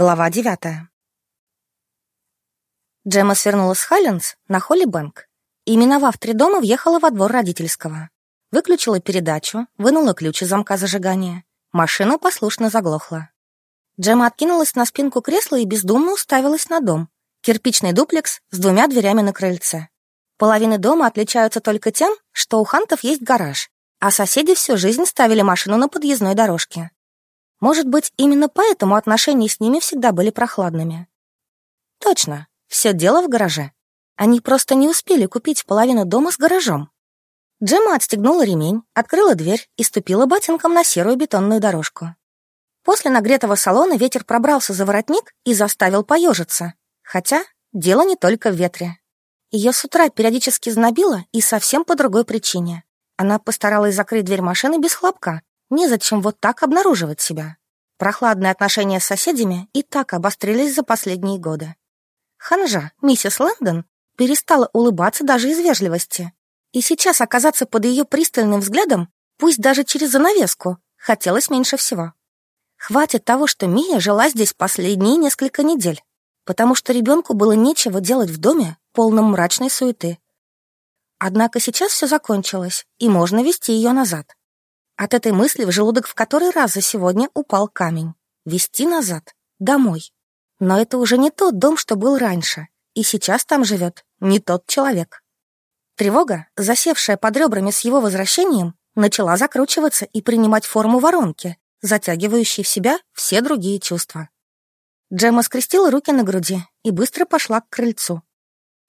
Глава девятая. Джема свернула с Хайленс на Холли Бэнк и, миновав три дома, въехала во двор родительского. Выключила передачу, вынула ключ из замка зажигания. Машина послушно заглохла. Джема откинулась на спинку кресла и бездумно уставилась на дом. Кирпичный дуплекс с двумя дверями на крыльце. Половины дома отличаются только тем, что у Хантов есть гараж, а соседи всю жизнь ставили машину на подъездной дорожке. Может быть, именно поэтому отношения с ними всегда были прохладными. Точно, все дело в гараже. Они просто не успели купить половину дома с гаражом. Джемма отстегнула ремень, открыла дверь и ступила ботинком на серую бетонную дорожку. После нагретого салона ветер пробрался за воротник и заставил поежиться. Хотя дело не только в ветре. Ее с утра периодически знобило и совсем по другой причине. Она постаралась закрыть дверь машины без хлопка, Незачем вот так обнаруживать себя. Прохладные отношения с соседями и так обострились за последние годы. Ханжа, миссис Лэндон, перестала улыбаться даже из вежливости. И сейчас оказаться под ее пристальным взглядом, пусть даже через занавеску, хотелось меньше всего. Хватит того, что Мия жила здесь последние несколько недель, потому что ребенку было нечего делать в доме, полном мрачной суеты. Однако сейчас все закончилось, и можно вести ее назад. От этой мысли в желудок в который раз за сегодня упал камень. Вести назад, домой. Но это уже не тот дом, что был раньше, и сейчас там живет не тот человек. Тревога, засевшая под ребрами с его возвращением, начала закручиваться и принимать форму воронки, затягивающей в себя все другие чувства. Джемма скрестила руки на груди и быстро пошла к крыльцу.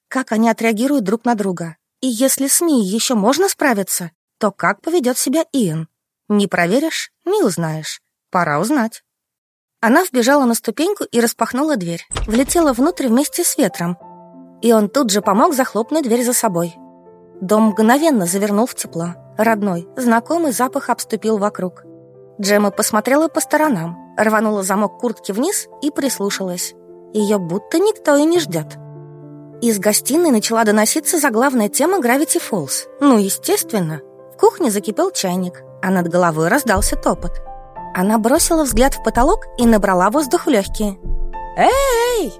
Как они отреагируют друг на друга? И если с Мией еще можно справиться, то как поведет себя Иэн? Не проверишь — не узнаешь. Пора узнать. Она вбежала на ступеньку и распахнула дверь. Влетела внутрь вместе с ветром. И он тут же помог захлопнуть дверь за собой. Дом мгновенно завернул в тепло. Родной, знакомый запах обступил вокруг. Джема посмотрела по сторонам, рванула замок куртки вниз и прислушалась. Ее будто никто и не ждет. Из гостиной начала доноситься заглавная тема Gravity Falls. Ну, естественно. В кухне закипел чайник а над головой раздался топот. Она бросила взгляд в потолок и набрала воздух в легкие. «Эй!»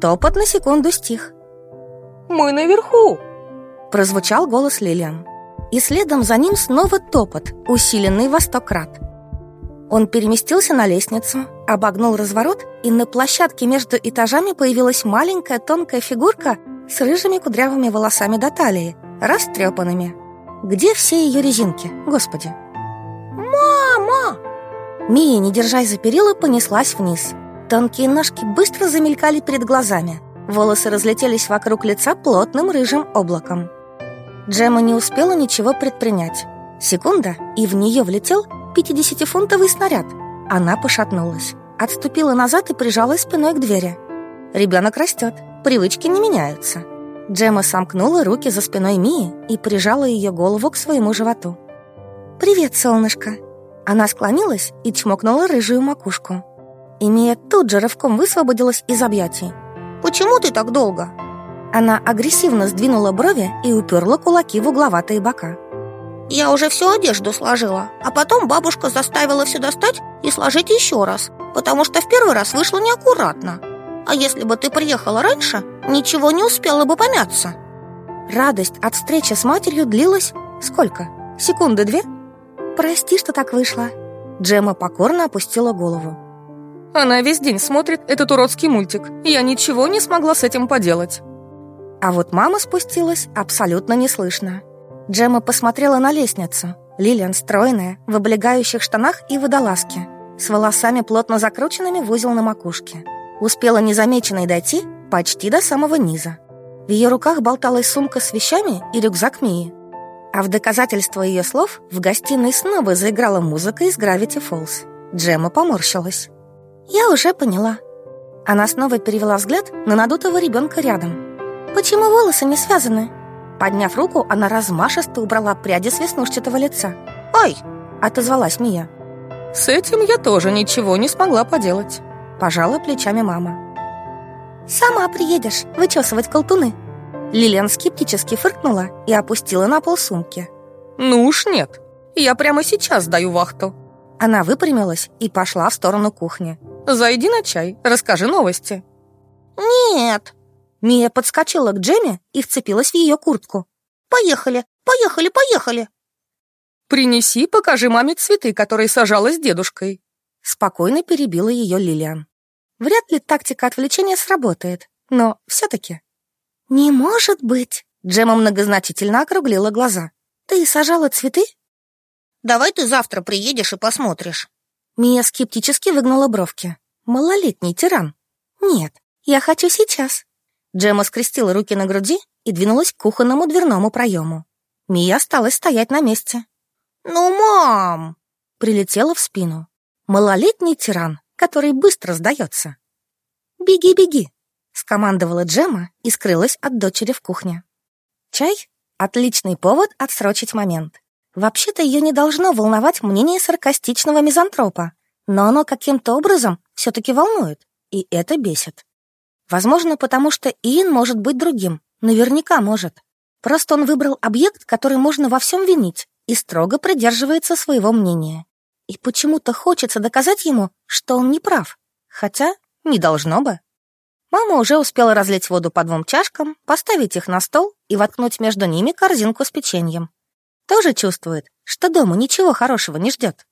Топот на секунду стих. «Мы наверху!» Прозвучал голос Лилиан. И следом за ним снова топот, усиленный во сто крат. Он переместился на лестницу, обогнул разворот, и на площадке между этажами появилась маленькая тонкая фигурка с рыжими кудрявыми волосами до талии, растрепанными. Где все ее резинки, господи? «Мама!» Мия, не держась за перила, понеслась вниз. Тонкие ножки быстро замелькали перед глазами. Волосы разлетелись вокруг лица плотным рыжим облаком. Джема не успела ничего предпринять. Секунда, и в нее влетел 50-фунтовый снаряд. Она пошатнулась, отступила назад и прижалась спиной к двери. Ребенок растет, привычки не меняются. Джема сомкнула руки за спиной Мии и прижала ее голову к своему животу. «Привет, солнышко!» Она склонилась и чмокнула рыжую макушку. И Мия тут же рывком высвободилась из объятий. «Почему ты так долго?» Она агрессивно сдвинула брови и уперла кулаки в угловатые бока. «Я уже всю одежду сложила, а потом бабушка заставила все достать и сложить еще раз, потому что в первый раз вышло неаккуратно. А если бы ты приехала раньше, ничего не успела бы помяться. Радость от встречи с матерью длилась сколько? Секунды две? Прости, что так вышло. Джема покорно опустила голову. Она весь день смотрит этот уродский мультик. Я ничего не смогла с этим поделать. А вот мама спустилась абсолютно неслышно. Джема посмотрела на лестницу. Лилиан стройная, в облегающих штанах и водолазке, с волосами плотно закрученными в узел на макушке. Успела незамеченной дойти почти до самого низа. В ее руках болталась сумка с вещами и рюкзак Мии. А в доказательство ее слов в гостиной снова заиграла музыка из Gravity Falls. Джема поморщилась. «Я уже поняла». Она снова перевела взгляд на надутого ребенка рядом. «Почему волосы не связаны?» Подняв руку, она размашисто убрала пряди с веснушчатого лица. «Ай!» — отозвалась Мия. «С этим я тоже ничего не смогла поделать». Пожала плечами мама. «Сама приедешь вычесывать колтуны». Лилиан скептически фыркнула и опустила на пол сумки. «Ну уж нет, я прямо сейчас даю вахту». Она выпрямилась и пошла в сторону кухни. Зайди на чай, расскажи новости. Нет. Мия подскочила к Джеме и вцепилась в ее куртку. Поехали, поехали, поехали. Принеси, покажи маме цветы, которые сажала с дедушкой. Спокойно перебила ее Лилиан. Вряд ли тактика отвлечения сработает, но все-таки. «Не может быть!» Джема многозначительно округлила глаза. «Ты сажала цветы?» «Давай ты завтра приедешь и посмотришь». Мия скептически выгнула бровки. «Малолетний тиран». «Нет, я хочу сейчас». Джема скрестила руки на груди и двинулась к кухонному дверному проему. Мия осталась стоять на месте. «Ну, мам!» Прилетела в спину. Малолетний тиран, который быстро сдается. «Беги, беги!» скомандовала Джема и скрылась от дочери в кухне. Чай — отличный повод отсрочить момент. Вообще-то ее не должно волновать мнение саркастичного мизантропа, но оно каким-то образом все-таки волнует, и это бесит. Возможно, потому что Иэн может быть другим, наверняка может. Просто он выбрал объект, который можно во всем винить, и строго придерживается своего мнения. И почему-то хочется доказать ему, что он не прав, хотя не должно бы. Мама уже успела разлить воду по двум чашкам, поставить их на стол и воткнуть между ними корзинку с печеньем. Тоже чувствует, что дома ничего хорошего не ждет.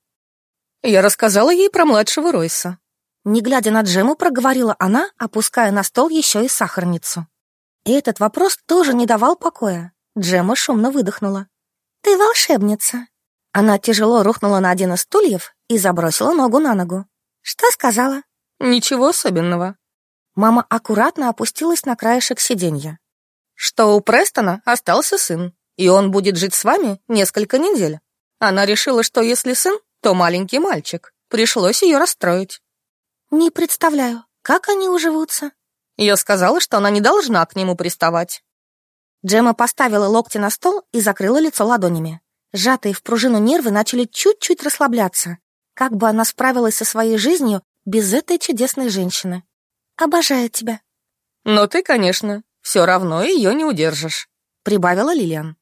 Я рассказала ей про младшего Ройса. Не глядя на Джему, проговорила она, опуская на стол еще и сахарницу. И этот вопрос тоже не давал покоя. Джема шумно выдохнула. «Ты волшебница!» Она тяжело рухнула на один из стульев и забросила ногу на ногу. «Что сказала?» «Ничего особенного. Мама аккуратно опустилась на краешек сиденья. «Что у Престона остался сын, и он будет жить с вами несколько недель. Она решила, что если сын, то маленький мальчик. Пришлось ее расстроить». «Не представляю, как они уживутся?» Я сказала, что она не должна к нему приставать. Джема поставила локти на стол и закрыла лицо ладонями. Сжатые в пружину нервы начали чуть-чуть расслабляться. Как бы она справилась со своей жизнью без этой чудесной женщины? Обожаю тебя». «Но ты, конечно, все равно ее не удержишь», — прибавила Лилиан.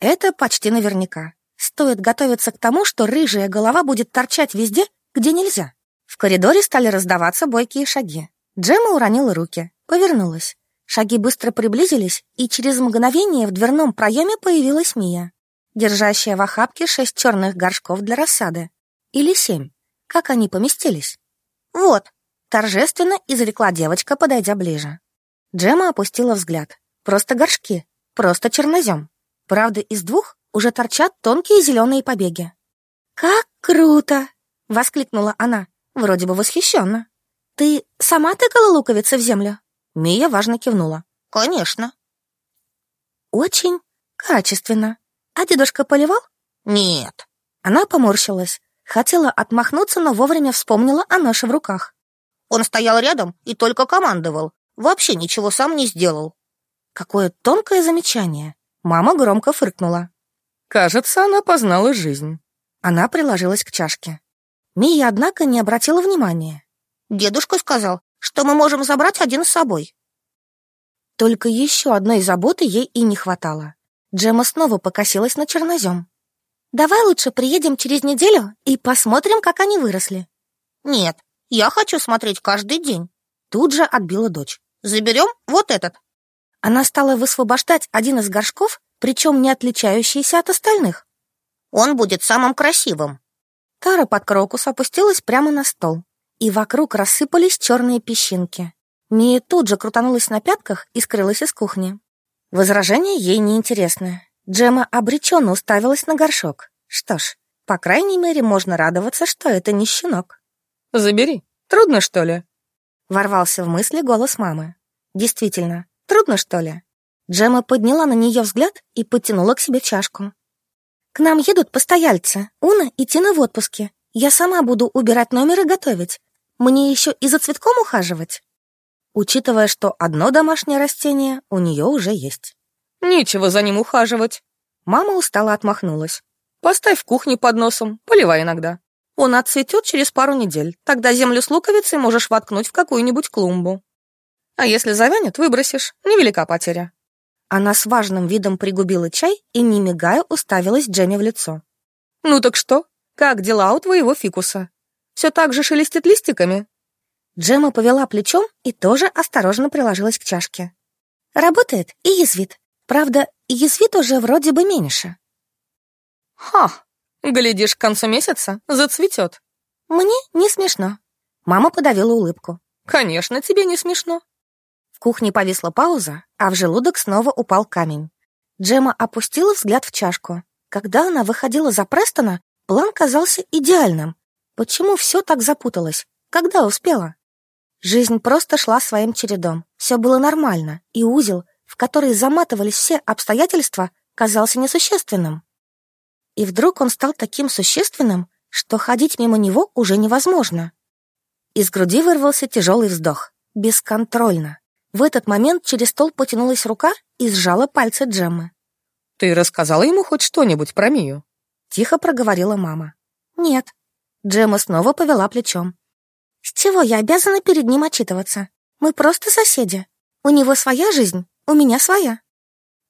«Это почти наверняка. Стоит готовиться к тому, что рыжая голова будет торчать везде, где нельзя». В коридоре стали раздаваться бойкие шаги. Джема уронила руки, повернулась. Шаги быстро приблизились, и через мгновение в дверном проеме появилась Мия, держащая в охапке шесть черных горшков для рассады. Или семь. Как они поместились? «Вот», Торжественно изрекла девочка, подойдя ближе. Джема опустила взгляд. Просто горшки, просто чернозем. Правда, из двух уже торчат тонкие зеленые побеги. «Как круто!» — воскликнула она, вроде бы восхищенно. «Ты сама тыкала луковицы в землю?» Мия важно кивнула. «Конечно». «Очень качественно. А дедушка поливал?» «Нет». Она поморщилась. Хотела отмахнуться, но вовремя вспомнила о ноше в руках. Он стоял рядом и только командовал. Вообще ничего сам не сделал. Какое тонкое замечание. Мама громко фыркнула. Кажется, она познала жизнь. Она приложилась к чашке. Мия, однако, не обратила внимания. Дедушка сказал, что мы можем забрать один с собой. Только еще одной заботы ей и не хватало. Джема снова покосилась на чернозем. «Давай лучше приедем через неделю и посмотрим, как они выросли». «Нет, я хочу смотреть каждый день. Тут же отбила дочь. Заберем вот этот. Она стала высвобождать один из горшков, причем не отличающийся от остальных. Он будет самым красивым. Тара под крокус опустилась прямо на стол, и вокруг рассыпались черные песчинки. Мия тут же крутанулась на пятках и скрылась из кухни. Возражение ей неинтересно. Джема обреченно уставилась на горшок. Что ж, по крайней мере, можно радоваться, что это не щенок. Забери. Трудно, что ли?» Ворвался в мысли голос мамы. «Действительно, трудно, что ли?» Джема подняла на нее взгляд и потянула к себе чашку. «К нам едут постояльцы, Уна и Тина в отпуске. Я сама буду убирать номер и готовить. Мне еще и за цветком ухаживать?» Учитывая, что одно домашнее растение у нее уже есть. «Нечего за ним ухаживать». Мама устало отмахнулась. «Поставь в кухне под носом, поливай иногда. Он отцветет через пару недель. Тогда землю с луковицей можешь воткнуть в какую-нибудь клумбу. А если завянет, выбросишь. Невелика потеря. Она с важным видом пригубила чай и, не мигая, уставилась Джемми в лицо. «Ну так что? Как дела у твоего фикуса? Все так же шелестит листиками?» Джема повела плечом и тоже осторожно приложилась к чашке. Работает и язвит. Правда, язвит уже вроде бы меньше. Ха, глядишь, к концу месяца зацветет. Мне не смешно. Мама подавила улыбку. Конечно, тебе не смешно. В кухне повисла пауза, а в желудок снова упал камень. Джема опустила взгляд в чашку. Когда она выходила за Престона, план казался идеальным. Почему все так запуталось? Когда успела? Жизнь просто шла своим чередом. Все было нормально, и узел, в который заматывались все обстоятельства, казался несущественным. И вдруг он стал таким существенным, что ходить мимо него уже невозможно. Из груди вырвался тяжелый вздох. Бесконтрольно. В этот момент через стол потянулась рука и сжала пальцы Джеммы. «Ты рассказала ему хоть что-нибудь про Мию?» Тихо проговорила мама. «Нет». Джемма снова повела плечом. «С чего я обязана перед ним отчитываться? Мы просто соседи. У него своя жизнь, у меня своя».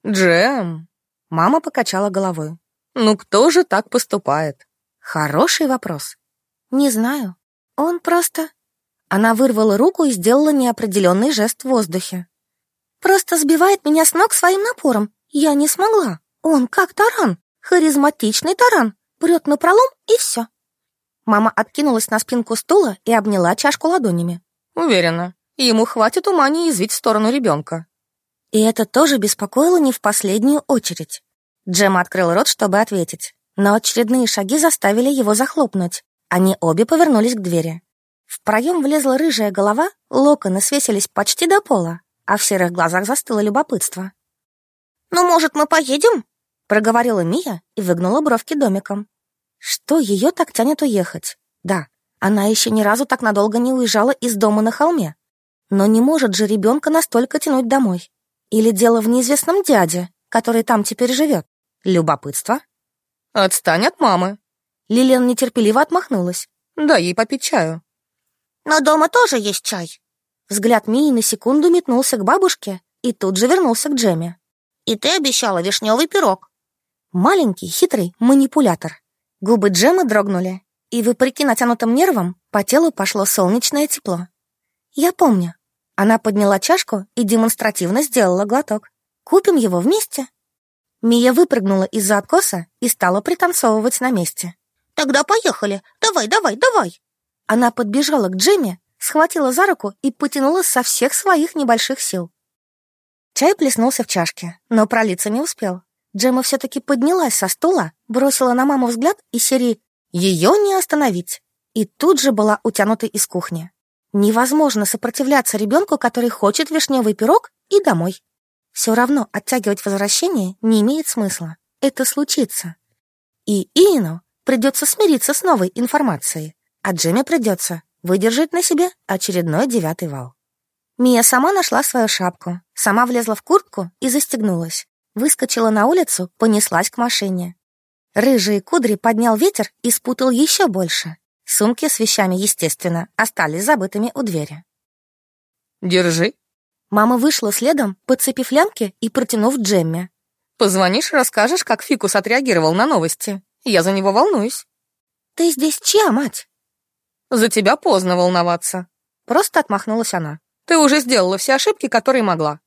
«Джем!» Мама покачала головой. «Ну кто же так поступает?» «Хороший вопрос. Не знаю. Он просто...» Она вырвала руку и сделала неопределенный жест в воздухе. «Просто сбивает меня с ног своим напором. Я не смогла. Он как таран, харизматичный таран. Прет на пролом и все. Мама откинулась на спинку стула и обняла чашку ладонями. Уверена, ему хватит ума не язвить в сторону ребенка. И это тоже беспокоило не в последнюю очередь. Джема открыл рот, чтобы ответить, но очередные шаги заставили его захлопнуть. Они обе повернулись к двери. В проем влезла рыжая голова, локоны свесились почти до пола, а в серых глазах застыло любопытство. «Ну, может, мы поедем?» проговорила Мия и выгнула бровки домиком. Что ее так тянет уехать? Да, она еще ни разу так надолго не уезжала из дома на холме. Но не может же ребенка настолько тянуть домой. Или дело в неизвестном дяде, который там теперь живет. Любопытство? Отстань от мамы. Лилиан нетерпеливо отмахнулась. Дай ей попить чаю. Но дома тоже есть чай. Взгляд Мии на секунду метнулся к бабушке и тут же вернулся к Джеме. И ты обещала вишневый пирог. Маленький, хитрый манипулятор. Губы Джемы дрогнули, и, вопреки натянутым нервам, по телу пошло солнечное тепло. «Я помню». Она подняла чашку и демонстративно сделала глоток. «Купим его вместе?» Мия выпрыгнула из-за откоса и стала пританцовывать на месте. «Тогда поехали! Давай, давай, давай!» Она подбежала к Джемме, схватила за руку и потянула со всех своих небольших сил. Чай плеснулся в чашке, но пролиться не успел. Джема все-таки поднялась со стула, бросила на маму взгляд и серии «Ее не остановить!» и тут же была утянута из кухни. Невозможно сопротивляться ребенку, который хочет вишневый пирог и домой. Все равно оттягивать возвращение не имеет смысла. Это случится. И Иену придется смириться с новой информацией, а Джеме придется выдержать на себе очередной девятый вал. Мия сама нашла свою шапку, сама влезла в куртку и застегнулась. Выскочила на улицу, понеслась к машине. Рыжие кудри поднял ветер и спутал еще больше. Сумки с вещами, естественно, остались забытыми у двери. «Держи». Мама вышла следом, подцепив лямки и протянув Джемме. «Позвонишь, расскажешь, как Фикус отреагировал на новости. Я за него волнуюсь». «Ты здесь чья мать?» «За тебя поздно волноваться». Просто отмахнулась она. «Ты уже сделала все ошибки, которые могла.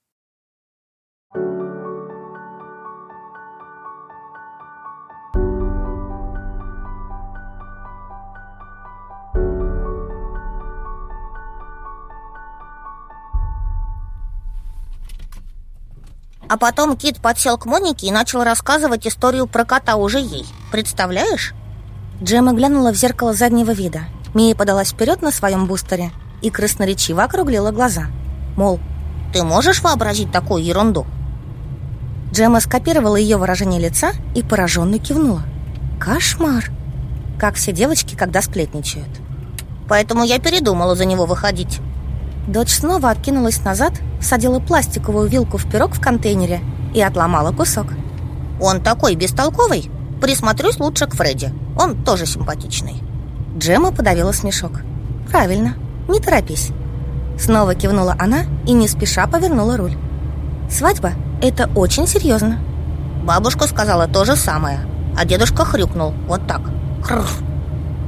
А потом Кит подсел к Монике и начал рассказывать историю про кота уже ей. Представляешь? Джема глянула в зеркало заднего вида. Мия подалась вперед на своем бустере и красноречиво округлила глаза. Мол, ты можешь вообразить такую ерунду? Джема скопировала ее выражение лица и пораженно кивнула. Кошмар! Как все девочки, когда сплетничают. Поэтому я передумала за него выходить. Дочь снова откинулась назад, садила пластиковую вилку в пирог в контейнере и отломала кусок. «Он такой бестолковый. Присмотрюсь лучше к Фредди. Он тоже симпатичный». Джема подавила смешок. «Правильно, не торопись». Снова кивнула она и не спеша повернула руль. «Свадьба — это очень серьезно». Бабушка сказала то же самое, а дедушка хрюкнул вот так. Хрррр.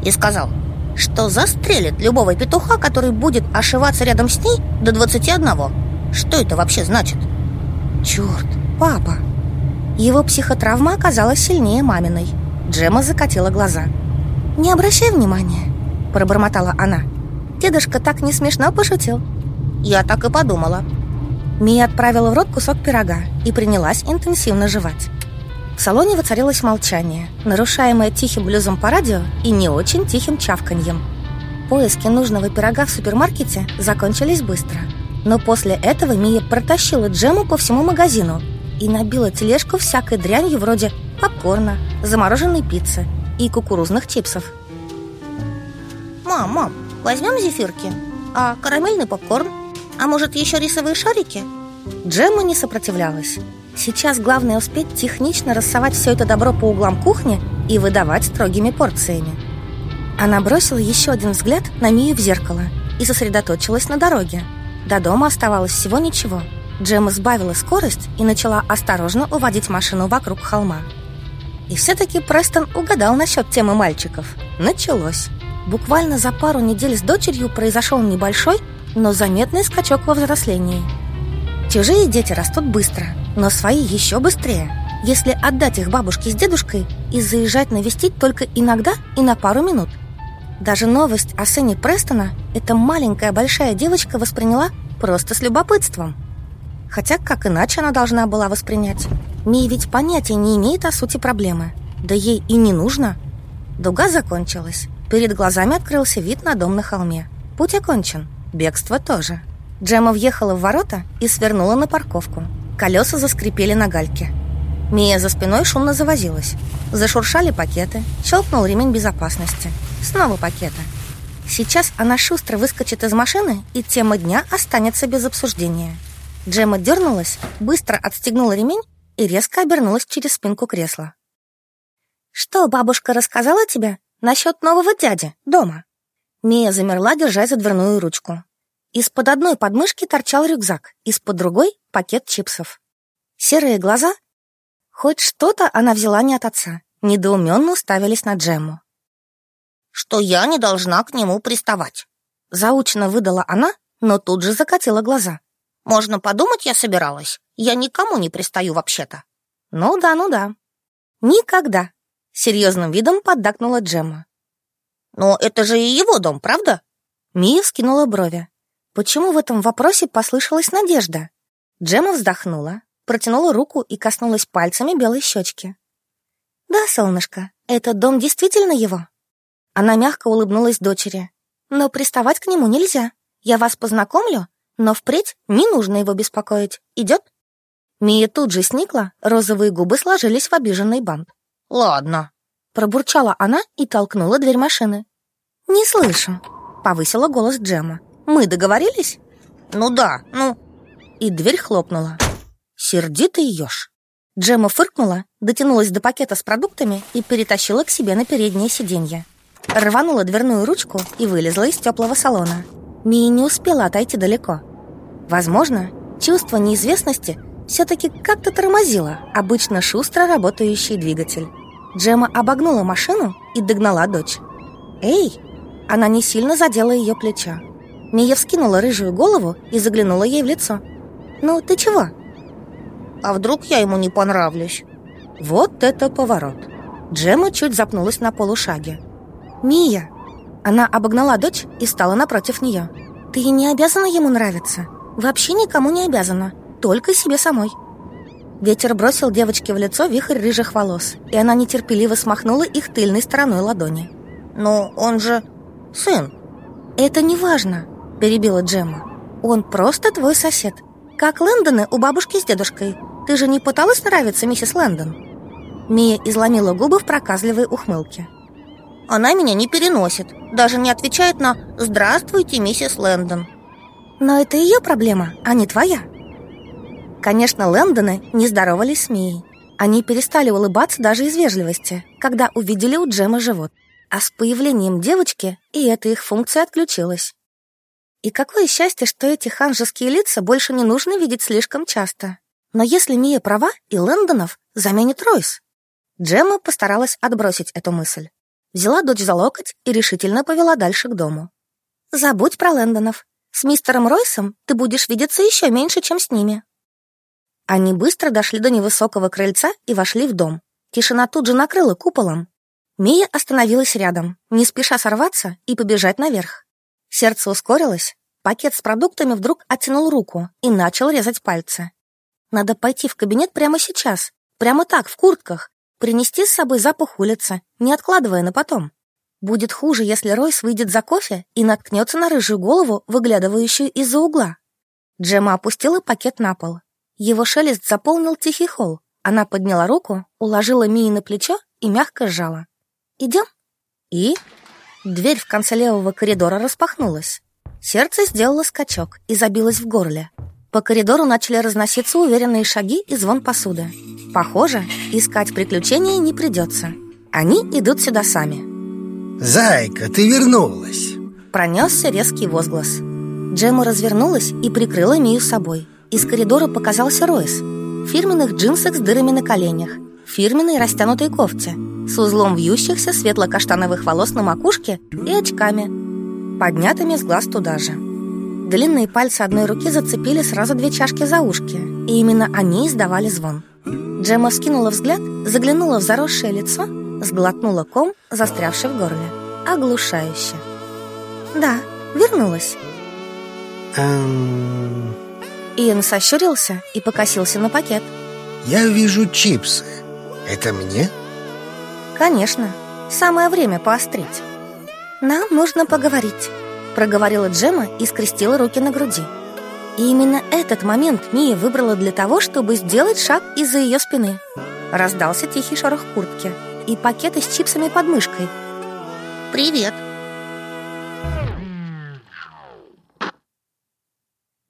И сказал, что застрелит любого петуха, который будет ошиваться рядом с ней до 21. Что это вообще значит? Черт, папа. Его психотравма оказалась сильнее маминой. Джема закатила глаза. «Не обращай внимания», — пробормотала она. «Дедушка так не смешно пошутил». «Я так и подумала». Мия отправила в рот кусок пирога и принялась интенсивно жевать. В салоне воцарилось молчание, нарушаемое тихим блюзом по радио и не очень тихим чавканьем. Поиски нужного пирога в супермаркете закончились быстро. Но после этого Мия протащила джему по всему магазину и набила тележку всякой дрянью вроде попкорна, замороженной пиццы и кукурузных чипсов. «Мам, мам, возьмем зефирки? А карамельный попкорн? А может, еще рисовые шарики?» Джемма не сопротивлялась. Сейчас главное успеть технично рассовать все это добро по углам кухни и выдавать строгими порциями. Она бросила еще один взгляд на Мию в зеркало и сосредоточилась на дороге. До дома оставалось всего ничего. Джемма сбавила скорость и начала осторожно уводить машину вокруг холма. И все-таки Престон угадал насчет темы мальчиков. Началось. Буквально за пару недель с дочерью произошел небольшой, но заметный скачок во взрослении. Чужие дети растут быстро, но свои еще быстрее. Если отдать их бабушке с дедушкой и заезжать навестить только иногда и на пару минут. Даже новость о сыне Престона эта маленькая большая девочка восприняла просто с любопытством. Хотя как иначе она должна была воспринять? Мия ведь понятия не имеет о сути проблемы. Да ей и не нужно. Дуга закончилась. Перед глазами открылся вид на дом на холме. Путь окончен. Бегство тоже. Джема въехала в ворота и свернула на парковку. Колеса заскрипели на гальке. Мия за спиной шумно завозилась. Зашуршали пакеты, щелкнул ремень безопасности. Снова пакеты. Сейчас она шустро выскочит из машины, и тема дня останется без обсуждения. Джема дернулась, быстро отстегнула ремень и резко обернулась через спинку кресла. «Что бабушка рассказала тебе насчет нового дяди дома?» Мия замерла, держась за дверную ручку. Из-под одной подмышки торчал рюкзак, из-под другой — пакет чипсов. Серые глаза? Хоть что-то она взяла не от отца. Недоуменно уставились на Джемму. «Что я не должна к нему приставать», — заучно выдала она, но тут же закатила глаза. «Можно подумать, я собиралась. Я никому не пристаю вообще-то». «Ну да, ну да». «Никогда», — серьезным видом поддакнула Джемма. «Но это же и его дом, правда?» Мия вскинула брови. Почему в этом вопросе послышалась надежда? Джемма вздохнула, протянула руку и коснулась пальцами белой щечки. «Да, солнышко, этот дом действительно его». Она мягко улыбнулась дочери. «Но приставать к нему нельзя. Я вас познакомлю, но впредь не нужно его беспокоить. Идет?» Мия тут же сникла, розовые губы сложились в обиженный бант. «Ладно», — пробурчала она и толкнула дверь машины. «Не слышу», — повысила голос Джема. «Мы договорились?» «Ну да, ну...» И дверь хлопнула. Сердитый еж. Джема фыркнула, дотянулась до пакета с продуктами и перетащила к себе на переднее сиденье. Рванула дверную ручку и вылезла из теплого салона. Мия не успела отойти далеко. Возможно, чувство неизвестности все-таки как-то тормозило обычно шустро работающий двигатель. Джема обогнула машину и догнала дочь. «Эй!» Она не сильно задела ее плечо. Мия вскинула рыжую голову и заглянула ей в лицо. «Ну, ты чего?» «А вдруг я ему не понравлюсь?» Вот это поворот. Джема чуть запнулась на полушаге. «Мия!» Она обогнала дочь и стала напротив нее. «Ты не обязана ему нравиться. Вообще никому не обязана. Только себе самой». Ветер бросил девочке в лицо вихрь рыжих волос, и она нетерпеливо смахнула их тыльной стороной ладони. «Но он же сын». «Это не важно», — перебила Джемма. «Он просто твой сосед. Как Лэндоны у бабушки с дедушкой. Ты же не пыталась нравиться миссис Лэндон?» Мия изломила губы в проказливой ухмылке. Она меня не переносит, даже не отвечает на «Здравствуйте, миссис Лэндон». Но это ее проблема, а не твоя. Конечно, Лэндоны не здоровались с Мией. Они перестали улыбаться даже из вежливости, когда увидели у Джема живот. А с появлением девочки и эта их функция отключилась. И какое счастье, что эти ханжеские лица больше не нужно видеть слишком часто. Но если Мия права, и Лэндонов заменит Ройс. Джемма постаралась отбросить эту мысль. Взяла дочь за локоть и решительно повела дальше к дому. «Забудь про Лэндонов. С мистером Ройсом ты будешь видеться еще меньше, чем с ними». Они быстро дошли до невысокого крыльца и вошли в дом. Тишина тут же накрыла куполом. Мия остановилась рядом, не спеша сорваться и побежать наверх. Сердце ускорилось, пакет с продуктами вдруг оттянул руку и начал резать пальцы. Надо пойти в кабинет прямо сейчас, прямо так, в куртках, принести с собой запах улицы, не откладывая на потом. Будет хуже, если Ройс выйдет за кофе и наткнется на рыжую голову, выглядывающую из-за угла. Джема опустила пакет на пол. Его шелест заполнил тихий холл. Она подняла руку, уложила Мии на плечо и мягко сжала. «Идем?» И... Дверь в конце левого коридора распахнулась. Сердце сделало скачок и забилось в горле. По коридору начали разноситься уверенные шаги и звон посуды. Похоже, искать приключения не придется. Они идут сюда сами. «Зайка, ты вернулась!» Пронесся резкий возглас. Джема развернулась и прикрыла Мию собой. Из коридора показался Ройс. В фирменных джинсах с дырами на коленях, фирменной растянутой кофте, с узлом вьющихся светло-каштановых волос на макушке и очками, поднятыми с глаз туда же. Длинные пальцы одной руки зацепили сразу две чашки за ушки, и именно они издавали звон. Джема скинула взгляд, заглянула в заросшее лицо, сглотнула ком, застрявший в горле. Оглушающе. «Да, вернулась». Эм... Иэн сощурился и покосился на пакет. Я вижу чипсы. Это мне? Конечно. Самое время поострить. Нам нужно поговорить проговорила Джема и скрестила руки на груди. И именно этот момент Мия выбрала для того, чтобы сделать шаг из-за ее спины. Раздался тихий шорох куртки и пакеты с чипсами под мышкой. «Привет!»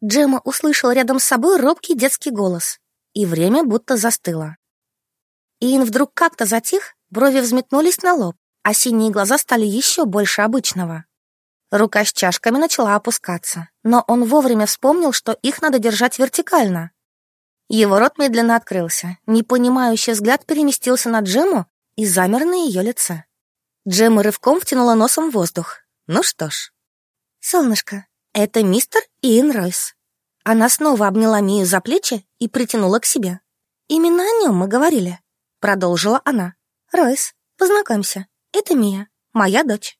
Джема услышала рядом с собой робкий детский голос, и время будто застыло. Иэн вдруг как-то затих, брови взметнулись на лоб, а синие глаза стали еще больше обычного. Рука с чашками начала опускаться, но он вовремя вспомнил, что их надо держать вертикально. Его рот медленно открылся, непонимающий взгляд переместился на Джему и замер на ее лице. Джема рывком втянула носом воздух. Ну что ж. «Солнышко, это мистер Иэн Ройс». Она снова обняла Мию за плечи и притянула к себе. «Именно о нем мы говорили», — продолжила она. «Ройс, познакомься, это Мия, моя дочь».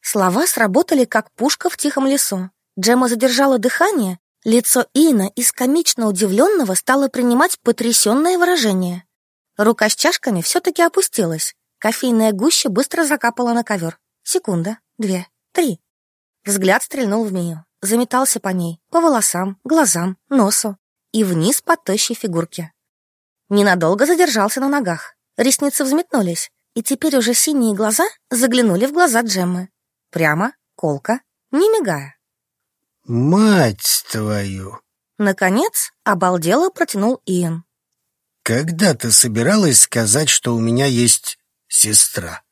Слова сработали, как пушка в тихом лесу. Джема задержала дыхание, лицо Ина из комично удивленного стало принимать потрясенное выражение. Рука с чашками все-таки опустилась. Кофейная гуща быстро закапала на ковер. Секунда, две, три. Взгляд стрельнул в Мию, заметался по ней, по волосам, глазам, носу и вниз по тощей фигурке. Ненадолго задержался на ногах. Ресницы взметнулись, и теперь уже синие глаза заглянули в глаза Джеммы. Прямо, колко, не мигая. «Мать твою!» Наконец, обалдело протянул Иэн. «Когда ты собиралась сказать, что у меня есть сестра?»